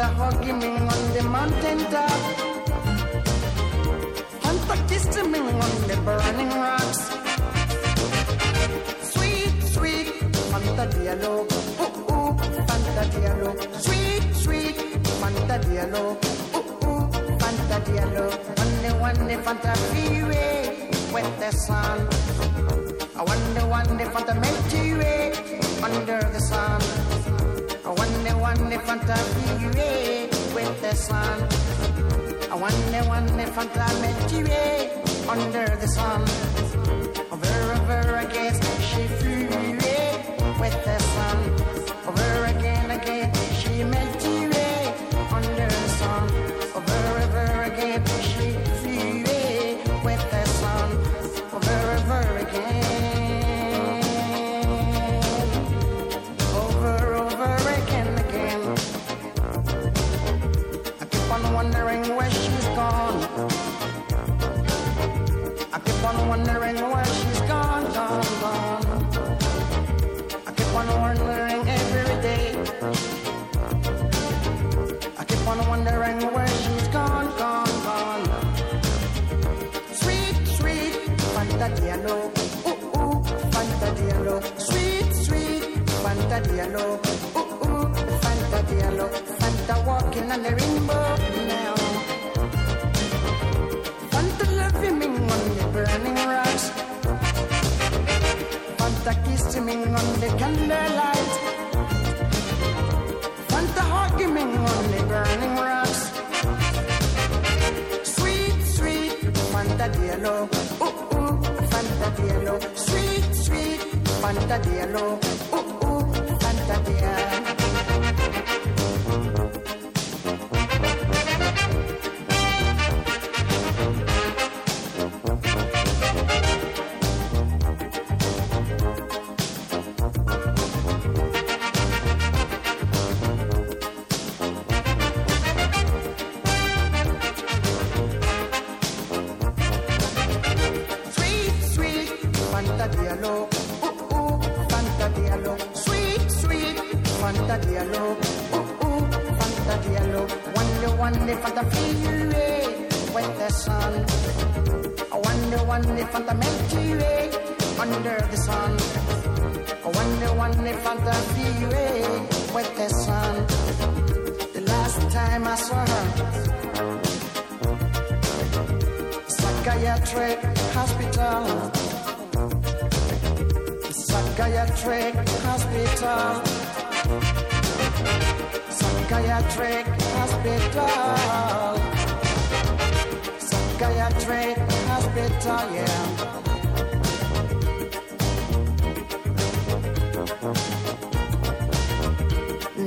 Fanta hugging me on the mountain top. Fanta kissing me on the burning rocks. Sweet, sweet, Fanta Diallo. Ooh, uh, ooh, uh, Fanta Diallo. Sweet, sweet, Fanta Diallo. Ooh, uh, ooh, Fanta Diallo. One day, one day, Fanta freeway with the sun. I wonder, one day, Fanta Milky Way under the sun. I wonder, one day, Fanta freeway the sun. I wonder, one day, Fanta Milky Way under the sun. Over, over again, she flew keep on wondering where she's gone. I keep on wondering where she's gone, gone, gone. I keep on wondering every day. I keep on wondering where she's gone, gone, gone. Sweet, sweet, Fanta Diallo. Ooh, ooh, Fanta Diallo. Sweet, sweet, Fanta Diallo. Ooh, ooh, Fanta Diallo. Fanta walking on the rainbow Diallo. Ooh, ooh, Fanta Diallo. Sweet, sweet, Fanta Diallo. Ooh, ooh, Fanta Diallo. Diallo. Sweet, sweet, Fanta Diallo. Ooh, ooh, Fanta Diallo. Wonder, wonder, Fanta feel way with the sun. I wonder, wonder, Fanta Milky Way eh, under the sun. Wonder, wonder, Fanta feel way with the sun. The last time I saw her. Psychiatric hospital. Psychiatric hospital. Psychiatric hospital. Psychiatric hospital, yeah.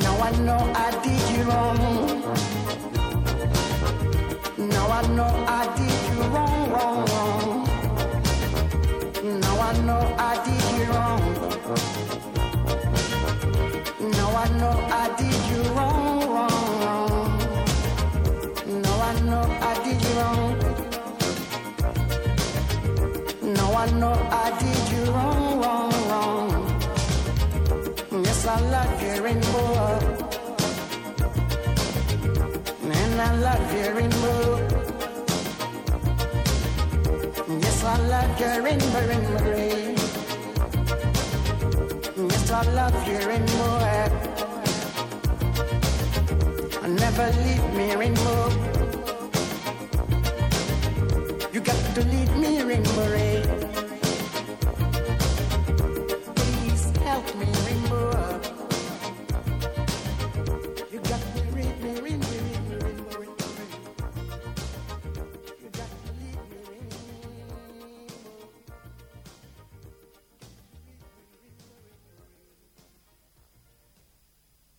Now I know I did you wrong. I did you wrong, wrong. No, I know I did you wrong. No, I know I did you wrong, wrong, wrong. Yes, I like your rainbow Man I love you rainbow. And I Never leave me rainbow.